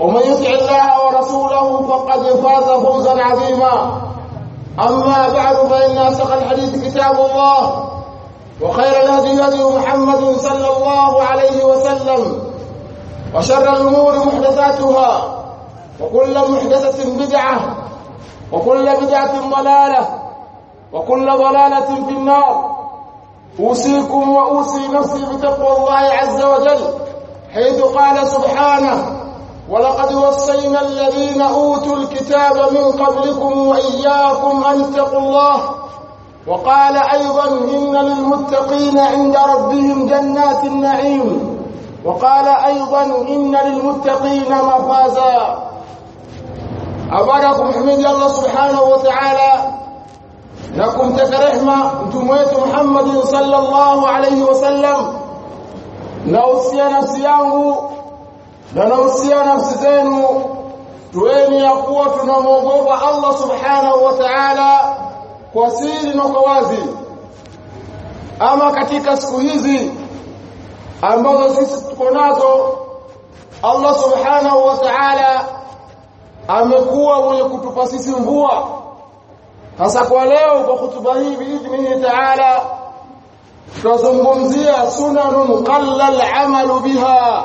ومن يطع الله ورسوله فقد فاز فوزا عظيما. أما بعد فإن أصدق الحديث كتاب الله وخير الهدي هدي محمد صلى الله عليه وسلم وشر الأمور محدثاتها وكل محدثة بدعة وكل بدعة ضلالة وكل ضلالة في النار. أوصيكم وأوصي نفسي بتقوى الله عز وجل حيث قال سبحانه ولقد وصينا الذين أوتوا الكتاب من قبلكم وإياكم أن اتقوا الله. وقال أيضا إن للمتقين عند ربهم جنات النعيم. وقال أيضا إن للمتقين مفازا. أباركم حمد الله سبحانه وتعالى. لكم تكرهما جمعية محمد صلى الله عليه وسلم. نوصي نفسي na nausia nafsi zenu tuweni ya kuwa tunamwogopa Allah subhanahu wa ta'ala kwa siri na kwa wazi. Ama katika siku hizi ambazo sisi tuko nazo Allah subhanahu wa ta'ala amekuwa mwenye kutupa sisi mvua. Hasa kwa leo kwa hutuba hii biidhnihi ta'ala tutazungumzia sunanun qalla al-amalu biha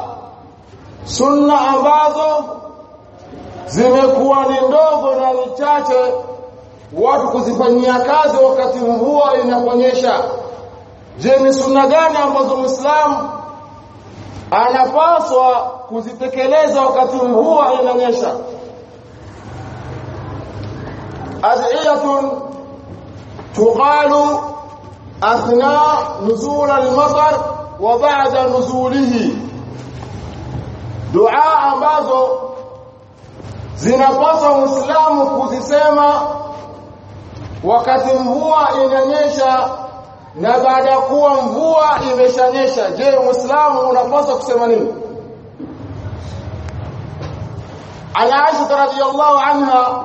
sunna ambazo zimekuwa ni ndogo na ni chache watu kuzifanyia kazi wakati mvua inaponyesha. Je ni sunna gani ambazo muislamu anapaswa kuzitekeleza wakati mvua inanyesha? Ad'iyatun tuqalu athna nuzul al-matar wa ba'da nuzulihi dua ambazo zinapaswa muislamu kuzisema wakati mvua inanyesha na baada ya kuwa mvua imeshanyesha. Je muislamu unapaswa kusema nini? Ana Aisha radhiyallahu anha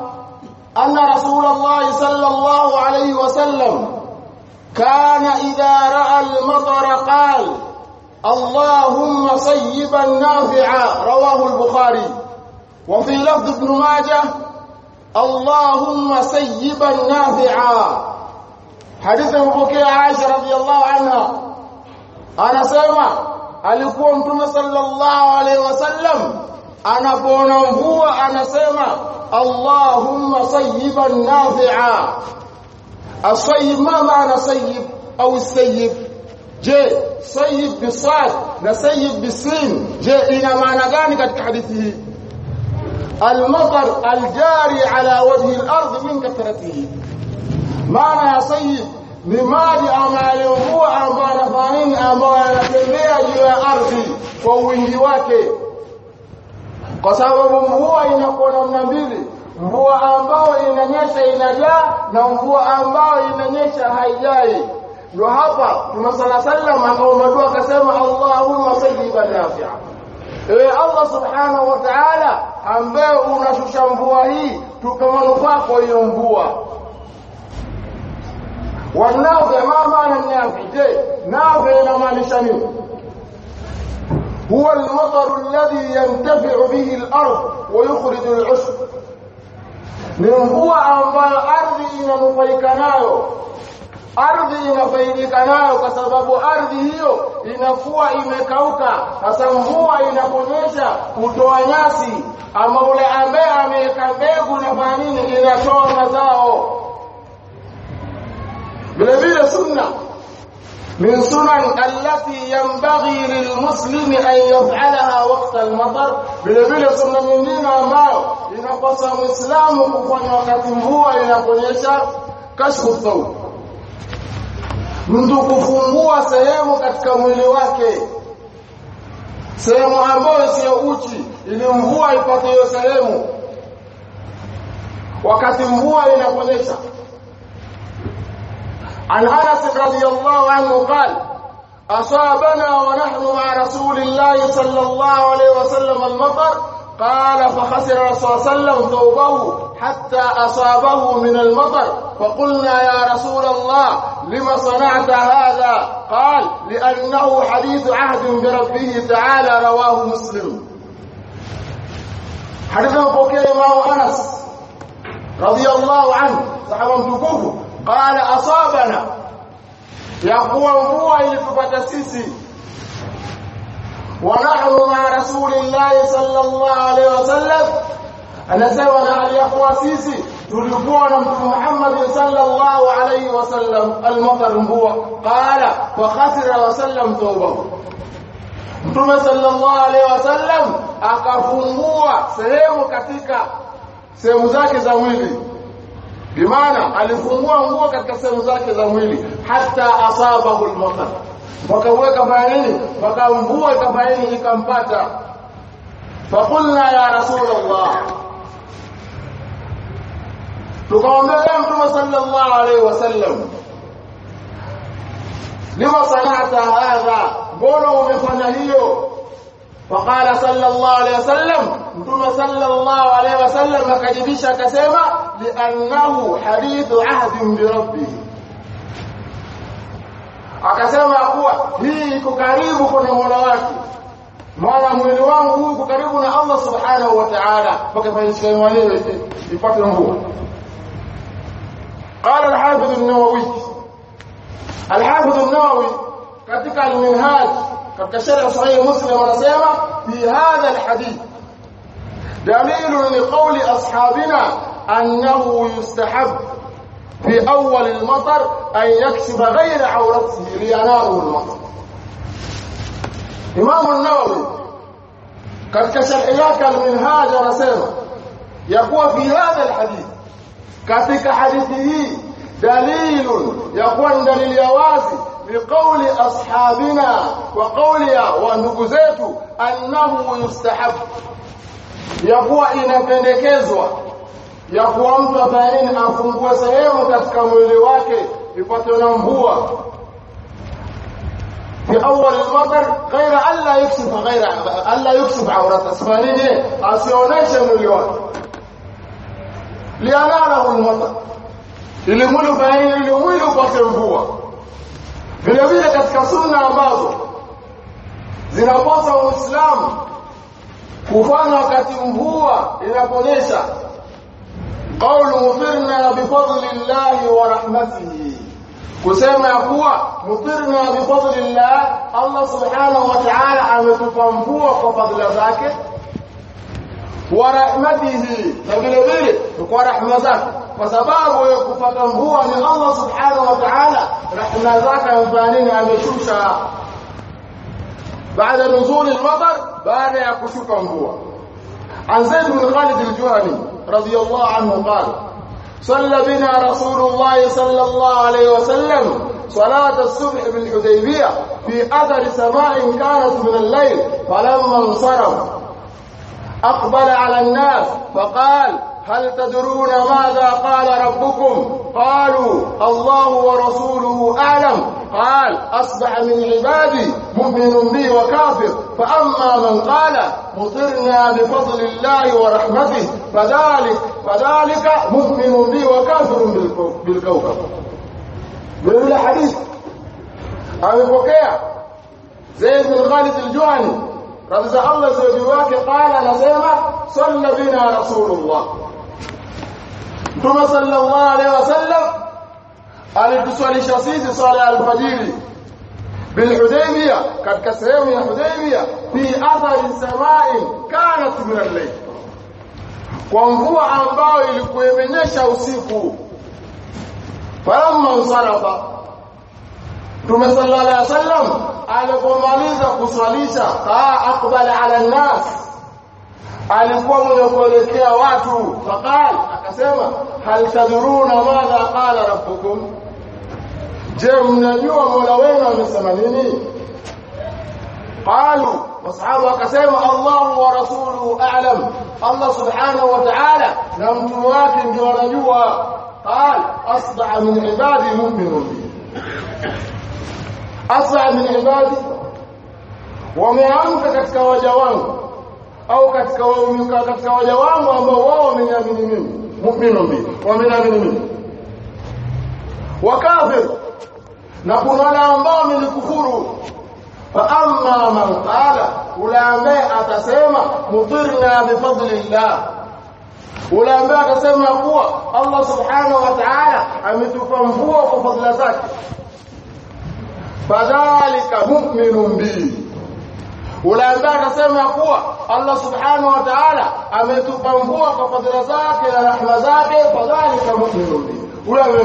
anna rasulullah sallallahu alayhi wasallam kana idha ra'a al-matar qala اللهم صيبا نافعا رواه البخاري وفي لفظ ابن ماجه اللهم صيبا نافعا حديث mpokea Aisha radhiallahu anha anasema alikuwa mtume sallallahu alaihi wasallam anapoona mvua anasema Allahumma sayyiban nafi'a asayib ma maana sayyib au sayyib Je, Sayyid bisad na Sayyid bisin je ina maana gani katika hadithi hii? Al-matar ala wajhi alardh min kathratihi. Maana ya Sayyid ni maji yanayomvua ambayo anafanini ambayo anatembea juu ya ardhi kwa wingi wake. Kwa sababu mvua inakuwa namna mbili, mvua ambayo inanyesha inajaa na mvua ambayo inanyesha haijai. Ndio hapa Mtume sala sallam akaomba akasema Allahumma sayyiban nafi'a ewe Allah subhanahu wa ta'ala ambaye unashusha mvua hii tukamanufaa kwa hiyo mvua wanafi ma maana nafi je nafi inamaanisha nini هو المطر الذي ينتفع به الأرض ويخرج العشب ni mvua ambayo ardhi inanufaika nayo ardhi inafaidika nayo kwa sababu ardhi hiyo inakuwa imekauka. Sasa mvua inaponyesha kutoa nyasi ama ule ambaye ameweka mbegu na nini inatoa mazao. Vile vile sunna. Min sunan allati yanbaghi lilmuslimi an yaf'alaha waqta almatar. Vile vile sunna nyingine ambayo inapaswa muislamu kufanya wakati mvua inaponyesha kashfu thawb mtu kufungua sehemu katika mwili wake sehemu ambayo sio uchi ili mvua ipate hiyo sehemu wakati mvua inaponyesha عن انس رضي الله عنه قال اصابنا ونحن مع رسول الله صلى الله عليه وسلم المطر قال فخسر رسول الله صلى الله عليه وسلم ثوبه حتى أصابه من المطر. فقلنا يا رسول الله لم صنعت هذا؟ قال لأنه حديث عهد بربه تعالى رواه مسلم. حديث مبوكي امام أنس رضي الله عنه صحابة mtukufu قال أصابنا. يقوى mvua ilitupata sisi ونحن مع رسول الله صلى الله عليه وسلم anasema na aliyakuwa sisi tulikuwa na mtume Muhammad sallallahu alayhi wasallam al-matar mvua qala wa khasira wa sallam tawbahu mtume sallallahu alayhi wasallam akafungua sehemu katika sehemu zake za mwili bimaana alifungua nguo katika sehemu zake za mwili hata asabahu al-matar wakaweka baini mpaka mvua ikabaini ikampata فقلنا يا رسول الله tukamwambia mtume sallallahu alaihi wasallam lima sanata hadha mbona umefanya hiyo faqala sallallahu alaihi wasallam mtume sallallahu alaihi wasallam akajibisha akasema li'annahu hadithu ahdin bi rabbih akasema kuwa hii iko karibu kwa Mola wake maana mwili wangu uko karibu na Allah subhanahu wa ta'ala mpaka fanyike mwenyewe ipate nguvu قال الحافظ النووي. الحافظ النووي كتبك المنهاج كتبك الشرع صحيح مسلم ونسيما في هذا الحديث. دليل لقول أصحابنا أنه يستحب في أول المطر أن يكسب غير عورته لينامه المطر. إمام النووي كتبك شرعياك المنهاج ونسيما يقوى في هذا الحديث katika hadithi hii dalilun yakuwa ni dalili ya wazi biqauli ashabina wa qawli wa ndugu zetu annahu yustahab yakuwa inapendekezwa ya kuwa mtu afanye nini afungue sehemu katika mwili wake ipate na mvua في اول المطر غير الا يكشف غير الا يكشف عورات اسفلين asioneshe mwili wake lianana ulmata ili mwili ubaini ili mwili upate mvua. Vile vile katika sunna ambazo zinapasa uislamu kufanya wakati mvua inaponyesha. Qawlu mutirna bifadlillahi wa rahmatihi. Kusema ya kuwa mutirna bifadlillah Allah subhanahu wa ta'ala ametupa mvua kwa fadhila zake. Kwa rahma zake kwa sababu ya kupata mvua ni Allah subhanahu wa ta'ala rahma zake amfanini ameshusha baada nuzul al-matar baada ya kushuka mvua عن زيد بن خالد الجهني رضي الله عنه قال صلى بنا رسول الله صلى الله عليه وسلم صلاة الصبح بالحديبية في أثر سماء كانت من الليل فلما انصرف أقبل على الناس فقال هل تدرون ماذا قال ربكم؟ قالوا الله ورسوله أعلم. قال أصبح من عبادي مؤمن بي وكافر. فأما من قال مطرنا بفضل الله ورحمته فذلك فذلك مؤمن بي وكافر بالكوكب. من الحديث amepokea Zaid bin Khalid al-Juhani فإذا الله سيجواك قال لسيما صلى بنا رسول الله. ثم صلى الله عليه وسلم. قال بسؤال شخصيتي صلى الفجير بالحديمية قد كسهم يا حديمية في أثر سماء كانت من الليل. قوم هو أنباو اللي كويمنيش فلما انصرف ثم صلى الله عليه وسلم. Alipomaliza kuswalisha kaa akbala ala nas alikuwa mwenye kuelekea watu faqal akasema hal tadruna madha qala rabbukum je mnajua mola wenu amesema nini qalu wasahabu akasema Allahu wa rasuluhu a'lam Allah subhanahu wa ta'ala na mtume wake ndio wanajua qal asba'a min ibadi mu'minun asba'a min ibadi. Wameamka katika waja wangu au katika waumini katika waja wangu ambao wao wameniamini mimi. Mu'minu bi wameniamini mimi. Wakafir. Na kuna wale ambao wamenikufuru. Fa amma man qala ule ambaye atasema mutirna bifadlillah ule ambaye atasema kuwa Allah subhanahu wa ta'ala ametupa mvua kwa fadhila zake fadhalika mu'minun bi. Ule akasema kuwa Allah subhanahu wa ta'ala ametupambua kwa fadhila zake na rahma zake fadhalika mu'minun bi. Ule ambaye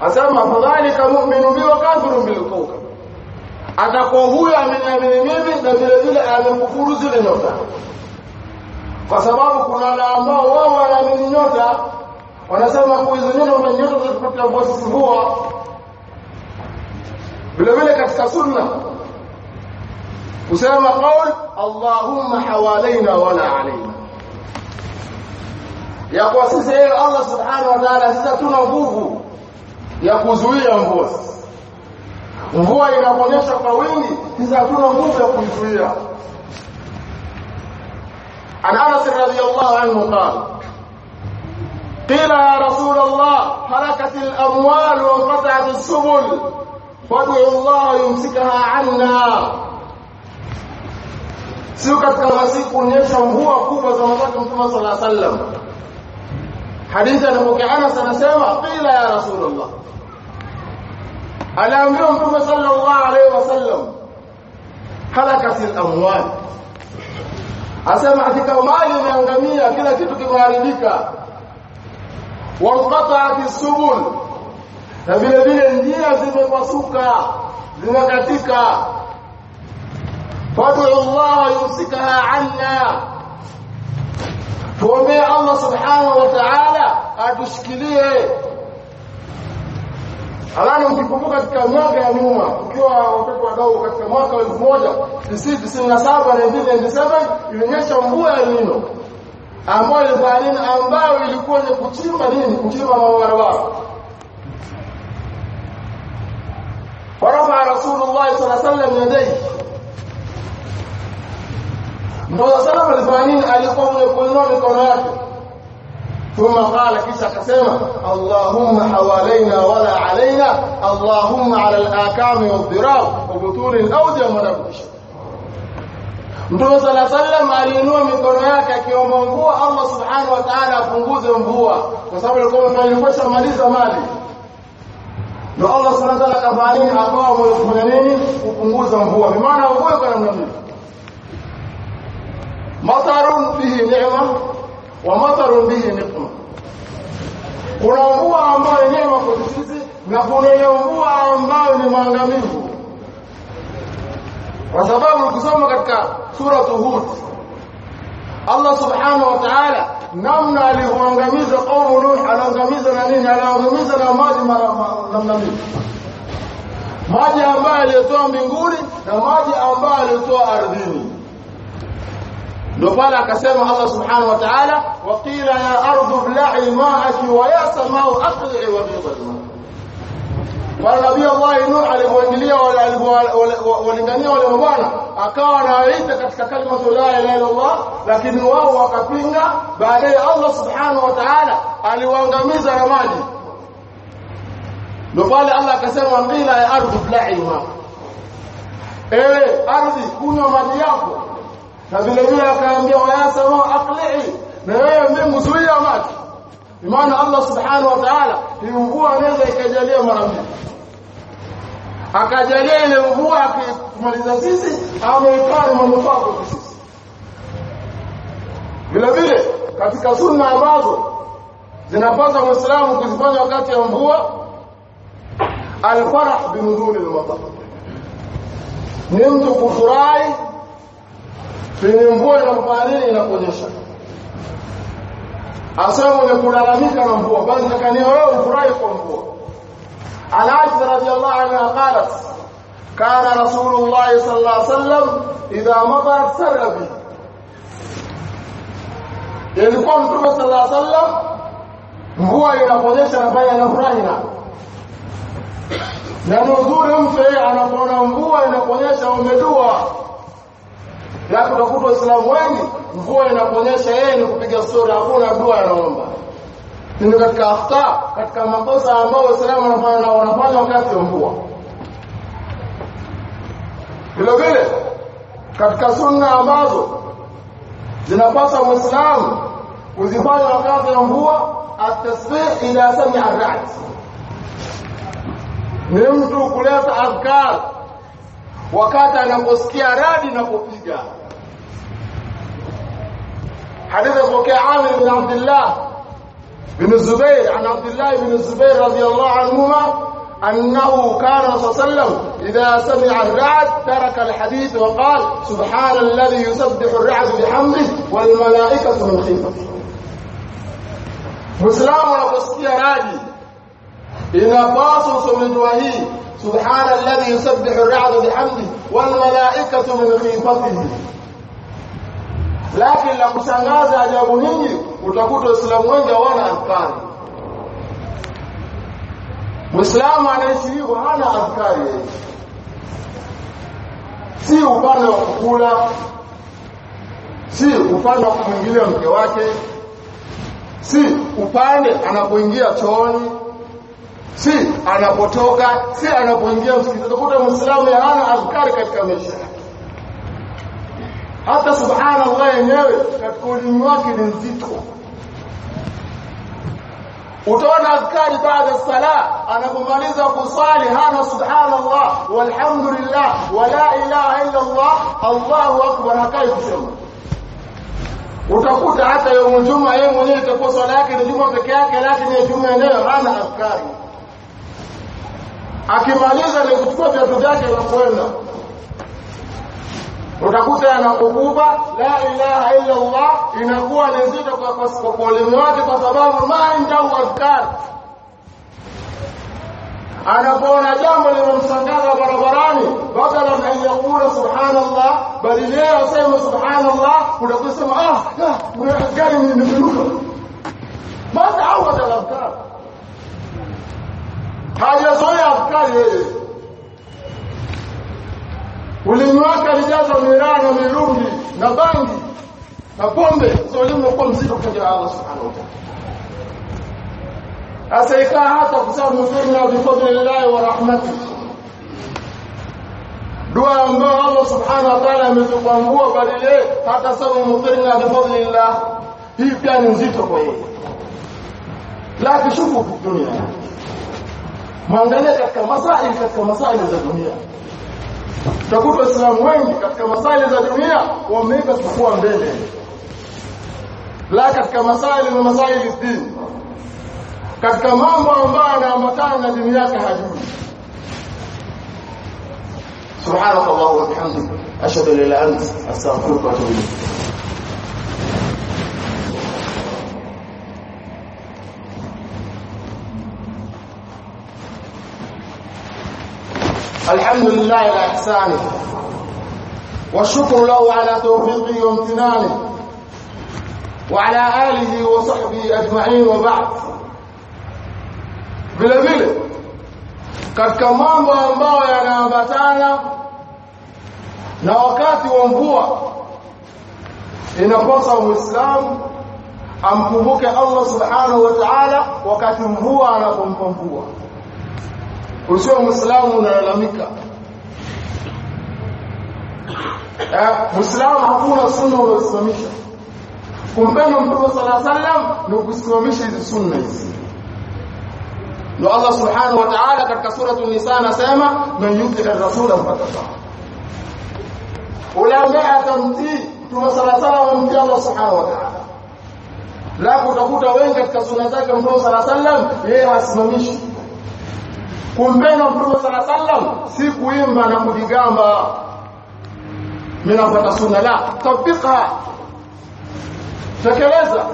asema fadhalika mu'minu bi wa kafirun bil kawkab atakuwa huyo ameniamini mimi na vile vile amekufuru zile nyota. Kwa sababu kuna wale ambao wao wanaamini nyota wanasema kwa hizo neno na nyoto zilizopatia mvua sisi huwa vile vile katika sunna kusema qaul allahumma hawalaina wala alaina ya kwa sisi yeye Allah subhanahu wa ta'ala sisi tuna nguvu ya kuzuia mvua. Mvua inaponyesha kwa wingi sisi hatuna nguvu ya kuzuia an Anas radhiyallahu anhu qala قيل يا رسول الله هلكت الاموال وانقطعت السبل فادعوا الله يمسكها عنا sio katika masiku kuonyesha mvua kubwa za wakati mtume sallallahu alaihi wasallam hadithi anapokea Anas anasema qila ya rasulullah aliambiwa mtume sallallahu alaihi wasallam halakatil amwal asema hakika mali imeangamia kila kitu kimeharibika wanqata'at subul. Na vile vile njia zimepasuka zimekatika. Fad'u Allah yumsikaha anna. Tuombe Allah subhanahu wa ta'ala atushikilie. Alani mkikumbuka katika mwaka ya nyuma ukiwa watoto wadogo katika mwaka wa 1997 na 1997 ilinyesha mvua ya Nino ambayo ilikuwa nini ambayo ilikuwa ni kuchimba nini kuchimba mawe wao ورفع رسول الله صلى الله عليه وسلم يديه Mtume sallam alifanya nini? Alikuwa amekuinua mikono yake. Thumma qala kisha akasema Allahumma hawalaina wala alaina Allahumma ala al-akami wadh-dhirab wa butun al-awdi wa madakush. Mtume sala sallam aliinua mikono yake akiomba mvua Allah subhanahu wa ta'ala apunguze mvua kwa sababu alikuwa amekwisha maliza mali. Ndio Allah subhanahu wa ta'ala kafanya akawa mwenye kufanya nini? Kupunguza mvua. Kwa maana mvua kwa namna hii. Matarun bihi ni'ma wa matarun bihi niqma kuna mvua ambayo ni neema kwa sisi na kuna mvua ambayo ni maangamivu kwa sababu ukisoma katika sura Hud Allah subhanahu wa ta'ala namna alivyoangamiza qaumu Nuh anaangamiza na nini anaangamiza na maji namna hii maji ambayo alitoa mbinguni na maji ambayo alitoa ardhini ndio pale akasema Allah subhanahu wa ta'ala waqila ya ardu bla'i ma'aki wa ya samau aqli'i walingania wale mabwana akawa anawaita katika kalimatu la ilaha illa Allah lakini wao wakapinga. Baadaye Allah subhanahu wa ta'ala aliwaangamiza na maji. Ndio pale Allah akasema ngila ya ardhi blaiha ewe ardhi kunywa maji yako. Na vile vile akaambia wayasama aqli'i. Na wewe mbingu maji. Maana Allah subhanahu wa ta'ala ni mvua anaweza ikajalia mara mbili akajalia ile mvua akimaliza sisi ama mambo sisi. Vile vile katika sunna ambazo zinapaswa muislamu kuzifanya wakati ya mvua alfarah binuzuli almatar ni mtu kufurahi penye mvua inafanya nini inaponyesha. Asema mwenye kulalamika na mvua basi takania wewe ufurahi kwa mvua عن عائشة رضي الله عنها قالت كان رسول الله صلى الله عليه وسلم إذا مطرت سر به ilikuwa mtume sallallahu alaihi wasallam mvua inaponyesha anafanya anafurahi na na ni uzuri mtu yeye anapoona mvua inaponyesha umedua na kutakuta waislamu wengi mvua inaponyesha yeye ni kupiga stori hakuna dua anaomba ni katika akhta katika makosa ambayo waislamu wanafanya wanafanya wakati wa mvua. Vile vile katika sunna ambazo zinapasa muislamu kuzifanya wakati wa mvua at-tasbih ila sami'a ar-ra'd. Ni mtu kuleta adhkar wakati anaposikia radi na kupiga. Hadithi ya Amir bin Abdullah بن الزبير عن عبد الله بن الزبير رضي الله عنهما أنه كان صلى الله عليه وسلم إذا سمع الرعد ترك الحديث وقال سبحان الذي يسبح الرعد بحمده والملائكة من خيفته مسلم inapaswa usome dua hii subhana alladhi yusabbihu ar-ra'du bihamdihi wal malaikatu min khifatihi lakini la kushangaza ajabu nyingi utakuta waislamu wengi hawana adhkari. Muislamu anaishi hivyo hana adhkari si upande wa kukula si upande wa kumwingilia mke wake si upande anapoingia chooni si anapotoka si anapoingia msikiti utakuta muislamu hana adhkari katika maisha yake hata subhanallah yenyewe katika ulimi wake ni nzito utaona adhkari baada sala anapomaliza kusali hana subhanallah walhamdulillah wala ilaha illa allah allahu akbar hakai kusema utakuta hata yawm juma yeye mwenyewe itakuwa swala yake ni juma peke yake lakini ya juma yenyewe hana adhkari akimaliza ni kuchukua viatu vyake na kwenda utakuta anapokuba la ilaha illa Allah inakuwa ni nzito kwa ulimi wake kwa sababu manja indahu adhkar anapoona jambo limemsangaza barabarani badala na yakula subhanallah bali leo asema subhanallah utakusema ah gari nimeruka mata au al-adhkar hajazoea afkari yeye ulimi wake alijaza miraa na mirungi na bangi na pombe so ulimi unakuwa mzito kwa Allah subhanahu wa ta'ala. Sasa ikaa hata kusema mufirna bifadlillahi wa rahmatihi dua ambayo Allah subhanahu wa ta'ala ametupangua badile hata sema mufirna bifadlillah hii pia ni nzito kwa yeye. La kishuku dunia. Mwangalie katika masaili katika masaili za dunia Utakuta Waislamu wengi katika masaili za dunia wameweka kukua mbele. La katika masaili na masaili dini. Katika mambo ambayo yanaambatana na dini yake hajui. Subhanallahi wa bihamdihi ashhadu an la ilaha illa anta astaghfiruka wa atubu ilayk. الحمد لله على احسانه والشكر له على توفيقه وامتنانه وعلى اله وصحبه اجمعين وبعد vile vile katika mambo ambayo yanaambatana na wakati wa mvua inapaswa muislamu amkumbuke Allah subhanahu wa ta'ala wakati mvua anapompa mvua Usio muislamu unalalamika eh muislamu hakuna sunna unayosimamisha kumpenda mtume alaihi wasallam ni kusimamisha hizi sunna hizi ndio Allah subhanahu wa ta'ala katika sura an-nisa anasema man yuti ar-rasul faqad ule ambaye atamtii mtume alaihi wasallam mtii Allah subhanahu wa ta'ala la utakuta wengi katika sunna zake mtume alaihi wasallam yeye hasimamishi kumpenda mtume sala sallam si kuimba na kujigamba. Mimi nafuata sunna la. Tabika tekeleza.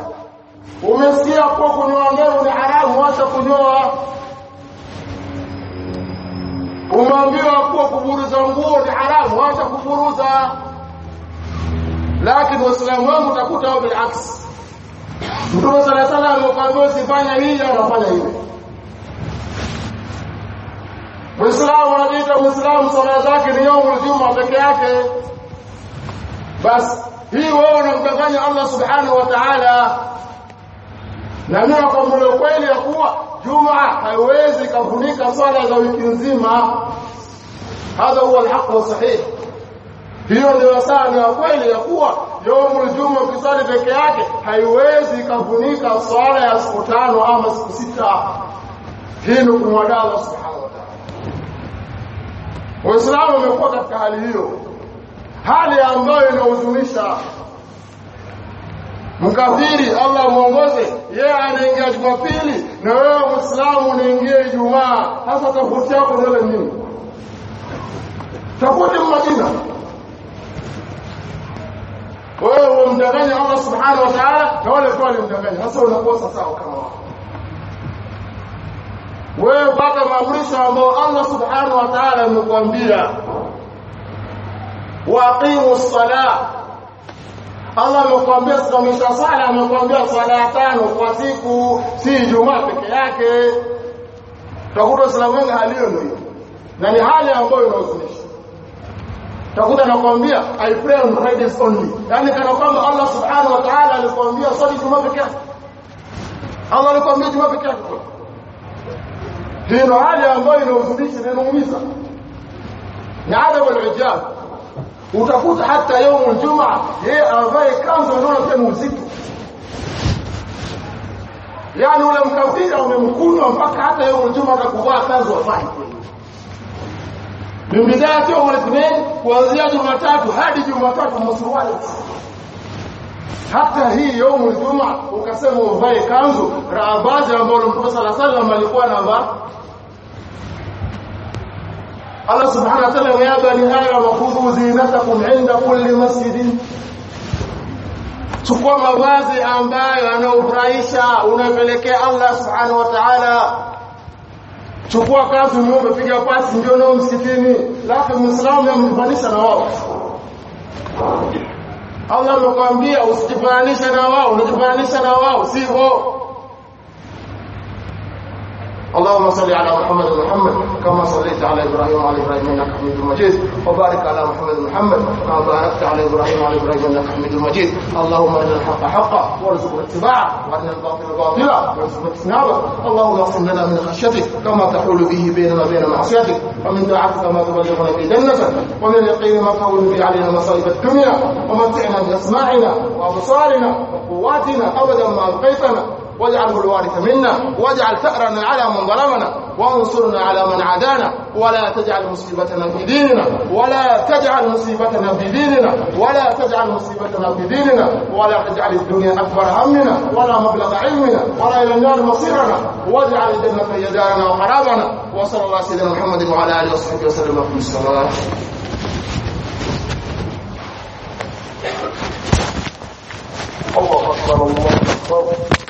Umesikia kwa kunyoa ndevu ni haramu acha kunyoa. Umeambiwa kuwa kuburuza nguo ni haramu acha kuburuza lakini waislamu wangu utakuta wao bilaks mtume sala sallam amekwambia usifanya hili anafanya hivi Anajiita Muislamu sala zake ni yaumul juma peke yake. Basi hii wewe unamdanganya Allah Subhanahu wa Ta'ala. Na mimi nakwambia ukweli ya kuwa Juma haiwezi kufunika swala za wiki nzima. Hadha huwa alhaq sahih. Hiyo ndio sawa ni kweli ya kuwa yaumul juma ukisali peke yake haiwezi kufunika swala ya siku tano ama siku sita. Hii ni kumwadaa Allah Subhanahu. Waislamu wamekuwa katika hali hiyo, hali ambayo inahuzunisha. Mkafiri Allah muongoze, yeye anaingia Jumapili na wewe Muislamu unaingia Ijumaa. hasa tofauti yako ndio nini? Tofauti Madina. Wewe umdanganya Allah Subhanahu wa Ta'ala na wale kwa walimdanganya. Sasa unakosa sawa kama wao. Wewe pata maamrisho ambayo Allah subhanahu wa ta'ala amekwambia waqimu ssalah. Allah amekwambia simamisha sala amekwambia sala tano kwa siku si Ijumaa peke yake. Utakuta Uislamu wengi hali hiyo ndio na ni hali ambayo inahuzunisha. Takuta nakwambia I pray on Fridays only. Yani kana kwamba Allah subhanahu wa ta'ala alikwambia swali Ijumaa peke yake Allah alikwambia Ijumaa peke yake hii ndio hali ambayo inahuzunisha na inaumiza ni adabu al-ijab utakuta hata يوم الجمعه yeye avae kanzu anaona tena uzito yani ule mkafiri umemkunwa mpaka hata يوم الجمعه atakuvaa kanzu afai ni bidaya tu mwezi kuanzia Jumatatu hadi Jumatatu msuruali hata hii يوم الجمعه ukasema uvae kanzu raabazi ambayo Mtume sala sallam alikuwa namba Allah subhanahu wa ta'ala ya bani hayo wakhudhu zinatakum inda kulli masjidin. Chukua mavazi ambayo yanaufurahisha unapelekea Allah subhanahu wa ta'ala. Chukua kanzu niombe piga pasi ndio nao msikitini lakini muislamu amevalisha na wao. Allah amekwambia usijifananishe na wao unajifananisha na wao sivyo اللهم صل على محمد محمد كما صليت على إبراهيم وعلى إبراهيم إنك حميد مجيد. وبارك على محمد محمد كما باركت على إبراهيم وعلى إبراهيم إنك حميد مجيد. اللهم أرنا الحق حقا وارزقنا اتباعه وأرنا الباطل باطلا وارزقنا اجتنابه. اللهم اقسم لنا من خشيتك كما تحول به بيننا وبين معصيتك. ومن طاعتك ما تبلغنا به جنتك. ومن اليقين ما تهون به علينا مصائب الدنيا. ومتعنا بأسماعنا وأبصارنا وقواتنا أبدا ما أبقيتنا. واجعله الوارث منا واجعل ثأرنا على من ظلمنا وانصرنا على من عادانا ولا تجعل مصيبتنا في ديننا ولا تجعل مصيبتنا في ديننا ولا تجعل مصيبتنا في ديننا ولا تجعل الدنيا أكبر همنا ولا مبلغ علمنا ولا إلى النار مصيرنا. واجعل الجنة هي دارنا وحرامنا. وصلى الله سيدنا محمد وعلى آله وصحبه وسلم. في الصلاة. الله أكبر الله أكبر.